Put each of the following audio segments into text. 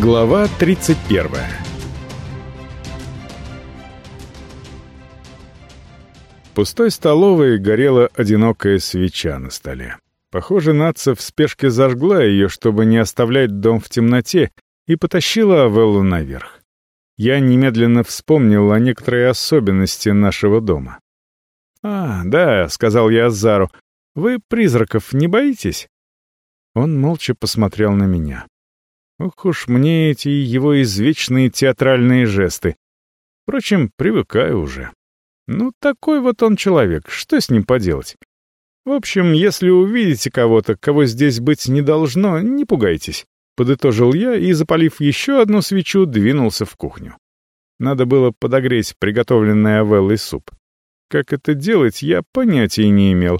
Глава 31 В пустой столовой горела одинокая свеча на столе. Похоже, Натса в спешке зажгла ее, чтобы не оставлять дом в темноте, и потащила Авеллу наверх. Я немедленно вспомнил о некоторой особенности нашего дома. «А, да», — сказал я Азару, — «вы призраков не боитесь?» Он молча посмотрел на меня. Ох уж мне эти его извечные театральные жесты. Впрочем, привыкаю уже. Ну, такой вот он человек, что с ним поделать? В общем, если увидите кого-то, кого здесь быть не должно, не пугайтесь. Подытожил я и, запалив еще одну свечу, двинулся в кухню. Надо было подогреть приготовленный Авеллой суп. Как это делать, я понятия не имел.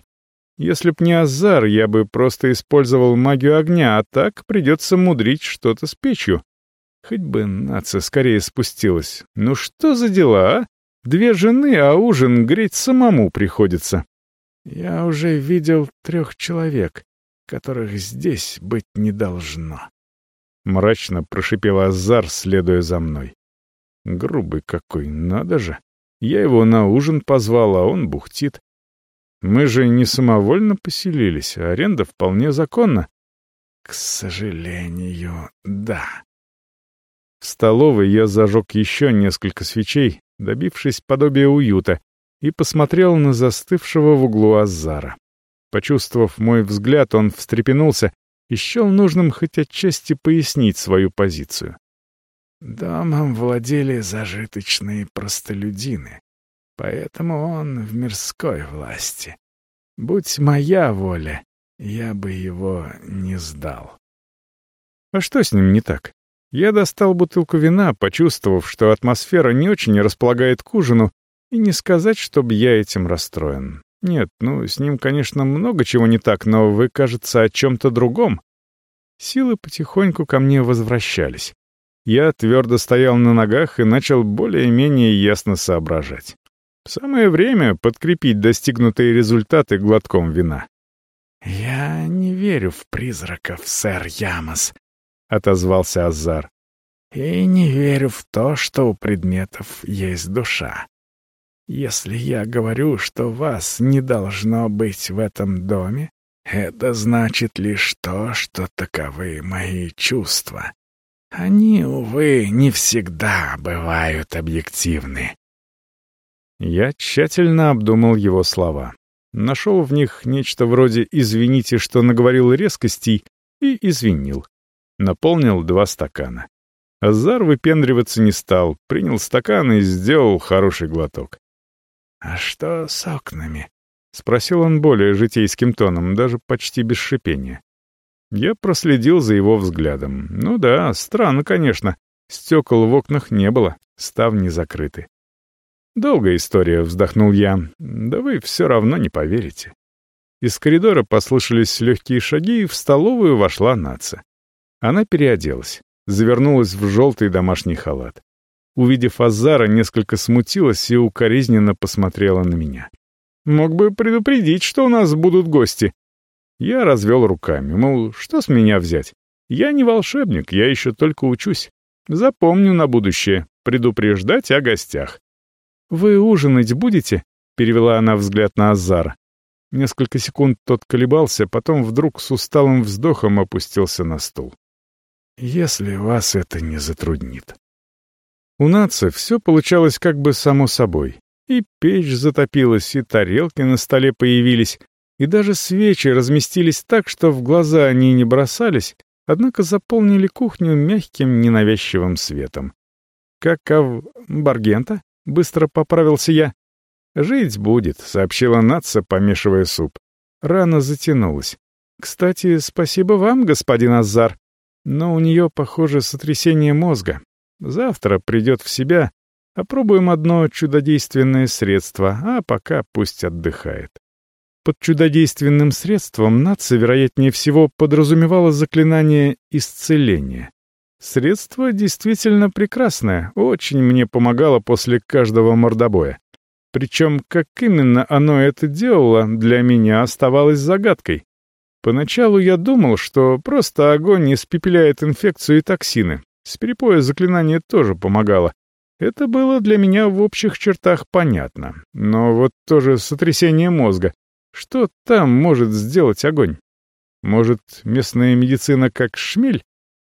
Если б не Азар, я бы просто использовал магию огня, а так придется мудрить что-то с печью. Хоть бы нация скорее спустилась. Ну что за дела, а? Две жены, а ужин греть самому приходится. Я уже видел трех человек, которых здесь быть не должно. Мрачно прошипел Азар, следуя за мной. Грубый какой, надо же. Я его на ужин позвал, а он бухтит. Мы же не самовольно поселились, а аренда вполне законна. К сожалению, да. В столовой я зажег еще несколько свечей, добившись подобия уюта, и посмотрел на застывшего в углу Азара. Почувствовав мой взгляд, он встрепенулся и счел нужным хоть отчасти пояснить свою позицию. Домом владели зажиточные простолюдины, поэтому он в мирской власти. Будь моя воля, я бы его не сдал. А что с ним не так? Я достал бутылку вина, почувствовав, что атмосфера не очень располагает к ужину, и не сказать, чтобы я этим расстроен. Нет, ну, с ним, конечно, много чего не так, но вы, кажется, о чем-то другом. Силы потихоньку ко мне возвращались. Я твердо стоял на ногах и начал более-менее ясно соображать. Самое время подкрепить достигнутые результаты глотком вина. «Я не верю в призраков, сэр Ямос», — отозвался Азар. «И не верю в то, что у предметов есть душа. Если я говорю, что вас не должно быть в этом доме, это значит лишь то, что таковы мои чувства. Они, увы, не всегда бывают объективны. Я тщательно обдумал его слова. Нашел в них нечто вроде «извините, что наговорил резкостей» и извинил. Наполнил два стакана. Азар выпендриваться не стал, принял стакан и сделал хороший глоток. «А что с окнами?» — спросил он более житейским тоном, даже почти без шипения. Я проследил за его взглядом. Ну да, странно, конечно. Стекол в окнах не было, ставни закрыты. «Долгая история», — вздохнул я. «Да вы все равно не поверите». Из коридора послышались легкие шаги, и в столовую вошла наца. Она переоделась, завернулась в желтый домашний халат. Увидев Азара, несколько смутилась и укоризненно посмотрела на меня. «Мог бы предупредить, что у нас будут гости». Я развел руками, мол, что с меня взять? Я не волшебник, я еще только учусь. Запомню на будущее, предупреждать о гостях. «Вы ужинать будете?» — перевела она взгляд на Азара. Несколько секунд тот колебался, потом вдруг с усталым вздохом опустился на стул. «Если вас это не затруднит». У Наца все получалось как бы само собой. И печь затопилась, и тарелки на столе появились, и даже свечи разместились так, что в глаза они не бросались, однако заполнили кухню мягким ненавязчивым светом. Как в Баргента? — быстро поправился я. «Жить будет», — сообщила Натса, помешивая суп. Рана затянулась. «Кстати, спасибо вам, господин Азар. Но у нее, похоже, сотрясение мозга. Завтра придет в себя. Опробуем одно чудодейственное средство, а пока пусть отдыхает». Под чудодейственным средством Натса, вероятнее всего, подразумевала заклинание исцеления. Средство действительно прекрасное, очень мне помогало после каждого мордобоя. Причем, как именно оно это делало, для меня оставалось загадкой. Поначалу я думал, что просто огонь испепеляет инфекцию и токсины. С перепоя заклинание тоже помогало. Это было для меня в общих чертах понятно. Но вот тоже сотрясение мозга. Что там может сделать огонь? Может, местная медицина как шмель?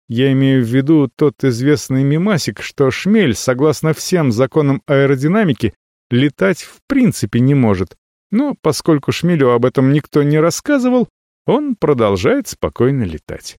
Я имею в виду тот известный мимасик, что шмель, согласно всем законам аэродинамики, летать в принципе не может. Но поскольку шмелю об этом никто не рассказывал, он продолжает спокойно летать.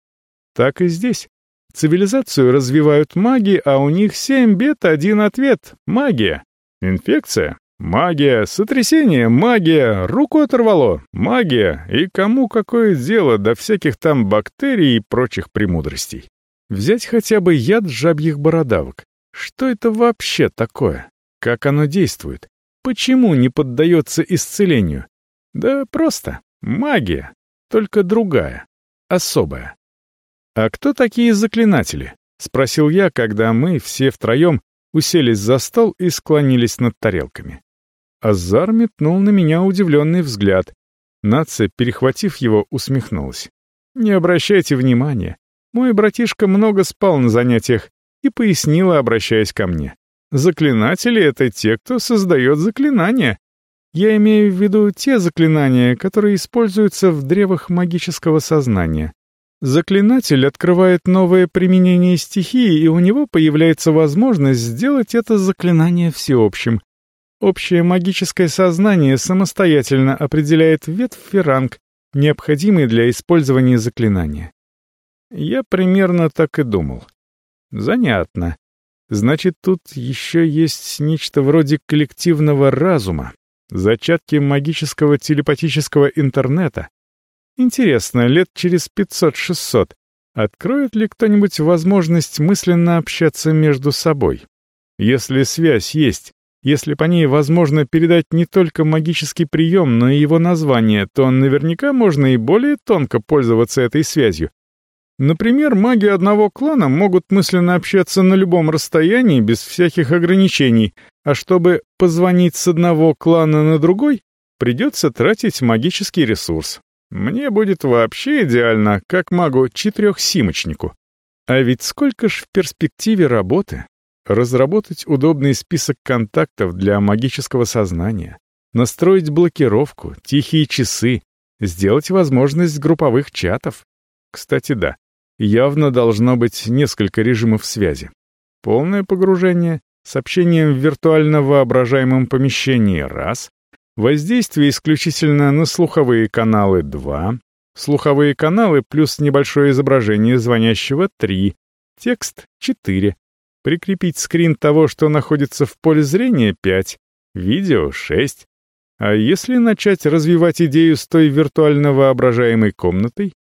Так и здесь. Цивилизацию развивают маги, а у них семь бед, один ответ — магия. Инфекция — магия, сотрясение — магия, руку оторвало — магия, и кому какое дело до всяких там бактерий и прочих премудростей. Взять хотя бы яд жабьих бородавок. Что это вообще такое? Как оно действует? Почему не поддается исцелению? Да просто. Магия. Только другая. Особая. «А кто такие заклинатели?» — спросил я, когда мы все втроем уселись за стол и склонились над тарелками. Азар метнул на меня удивленный взгляд. Нация, перехватив его, усмехнулась. «Не обращайте внимания. Мой братишка много спал на занятиях и пояснила, обращаясь ко мне. Заклинатели — это те, кто создает заклинания. Я имею в виду те заклинания, которые используются в древах магического сознания. Заклинатель открывает новое применение стихии, и у него появляется возможность сделать это заклинание всеобщим. Общее магическое сознание самостоятельно определяет ветвь и ранг, необходимый для использования заклинания. Я примерно так и думал. Занятно. Значит, тут еще есть нечто вроде коллективного разума, зачатки магического телепатического интернета. Интересно, лет через 500-600 откроет ли кто-нибудь возможность мысленно общаться между собой? Если связь есть, если по ней возможно передать не только магический прием, но и его название, то наверняка можно и более тонко пользоваться этой связью, Например, маги одного клана могут мысленно общаться на любом расстоянии без всяких ограничений, а чтобы позвонить с одного клана на другой, придется тратить магический ресурс. Мне будет вообще идеально, как магу-четырехсимочнику. А ведь сколько ж в перспективе работы? Разработать удобный список контактов для магического сознания, настроить блокировку, тихие часы, сделать возможность групповых чатов. Кстати, да, явно должно быть несколько режимов связи. Полное погружение, с общением в виртуально воображаемом помещении — раз, воздействие исключительно на слуховые каналы — два, слуховые каналы плюс небольшое изображение звонящего — три, текст — четыре, прикрепить скрин того, что находится в поле зрения — пять, видео — шесть. А если начать развивать идею с той виртуально воображаемой комнатой,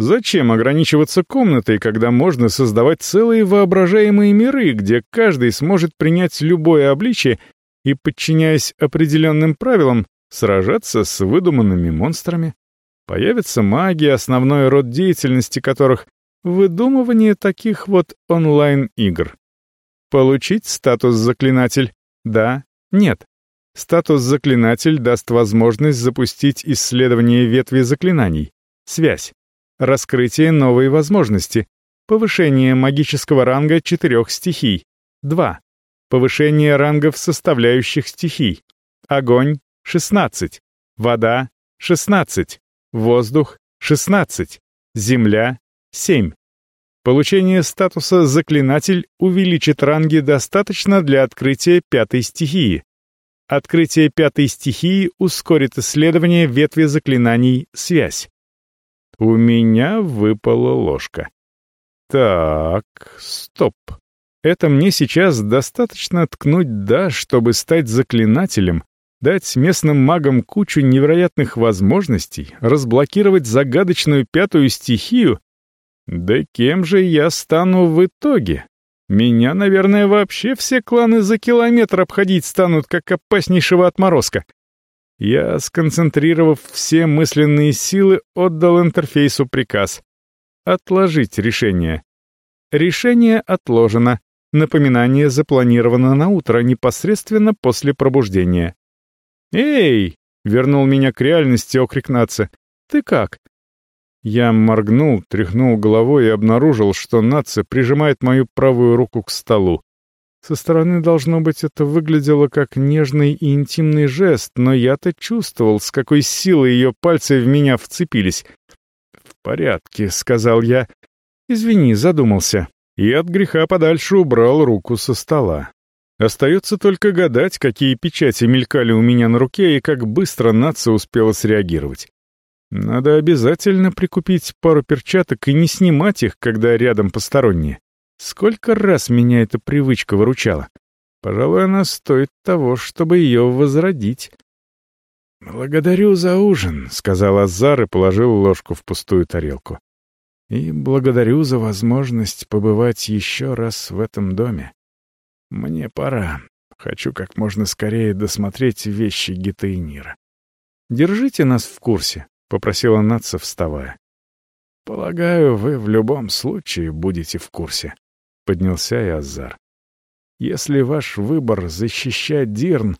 Зачем ограничиваться комнатой, когда можно создавать целые воображаемые миры, где каждый сможет принять любое обличие и, подчиняясь определенным правилам, сражаться с выдуманными монстрами? Появится магия, основной род деятельности которых — выдумывание таких вот онлайн-игр. Получить статус «Заклинатель» — да, нет. Статус «Заклинатель» даст возможность запустить исследование ветви заклинаний, связь Раскрытие новой возможности. Повышение магического ранга четырех стихий. 2. Повышение рангов составляющих стихий. Огонь — 16. Вода — 16. Воздух — 16. Земля — 7. Получение статуса «Заклинатель» увеличит ранги достаточно для открытия пятой стихии. Открытие пятой стихии ускорит исследование ветви заклинаний «Связь». У меня выпала ложка. Так, стоп. Это мне сейчас достаточно ткнуть «да», чтобы стать заклинателем, дать местным магам кучу невероятных возможностей, разблокировать загадочную пятую стихию? Да кем же я стану в итоге? Меня, наверное, вообще все кланы за километр обходить станут, как опаснейшего отморозка. Я, сконцентрировав все мысленные силы, отдал интерфейсу приказ. Отложить решение. Решение отложено. Напоминание запланировано на утро, непосредственно после пробуждения. «Эй!» — вернул меня к реальности окрик Наца. «Ты как?» Я моргнул, тряхнул головой и обнаружил, что Натса прижимает мою правую руку к столу. Со стороны, должно быть, это выглядело как нежный и интимный жест, но я-то чувствовал, с какой силой ее пальцы в меня вцепились. «В порядке», — сказал я. «Извини, задумался». И от греха подальше убрал руку со стола. Остается только гадать, какие печати мелькали у меня на руке и как быстро нация успела среагировать. Надо обязательно прикупить пару перчаток и не снимать их, когда рядом посторонние. Сколько раз меня эта привычка выручала. Пожалуй, она стоит того, чтобы ее возродить. «Благодарю за ужин», — сказал Азар и положил ложку в пустую тарелку. «И благодарю за возможность побывать еще раз в этом доме. Мне пора. Хочу как можно скорее досмотреть вещи Гитаинира. Держите нас в курсе», — попросила Натса, вставая. «Полагаю, вы в любом случае будете в курсе», — поднялся и Азар. «Если ваш выбор защищать Дирн,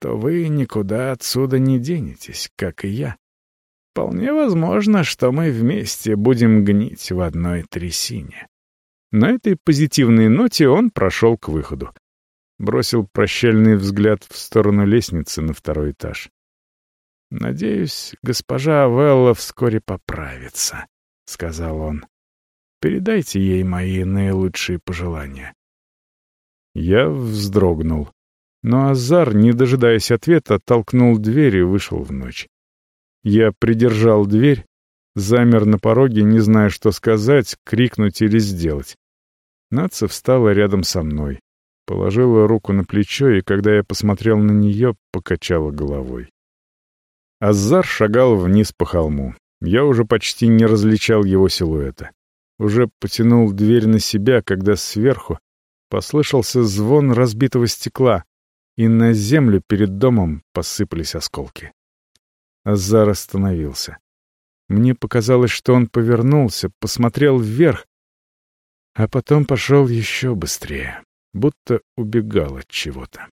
то вы никуда отсюда не денетесь, как и я. Вполне возможно, что мы вместе будем гнить в одной трясине». На этой позитивной ноте он прошел к выходу. Бросил прощальный взгляд в сторону лестницы на второй этаж. «Надеюсь, госпожа Велла вскоре поправится», — сказал он. «Передайте ей мои наилучшие пожелания». Я вздрогнул. Но Азар, не дожидаясь ответа, толкнул дверь и вышел в ночь. Я придержал дверь, Замер на пороге, не зная, что сказать, крикнуть или сделать. Наца встала рядом со мной, положила руку на плечо, и когда я посмотрел на нее, покачала головой. Азар шагал вниз по холму. Я уже почти не различал его силуэта. Уже потянул дверь на себя, когда сверху послышался звон разбитого стекла, и на землю перед домом посыпались осколки. Азар остановился. Мне показалось, что он повернулся, посмотрел вверх, а потом пошел еще быстрее, будто убегал от чего-то.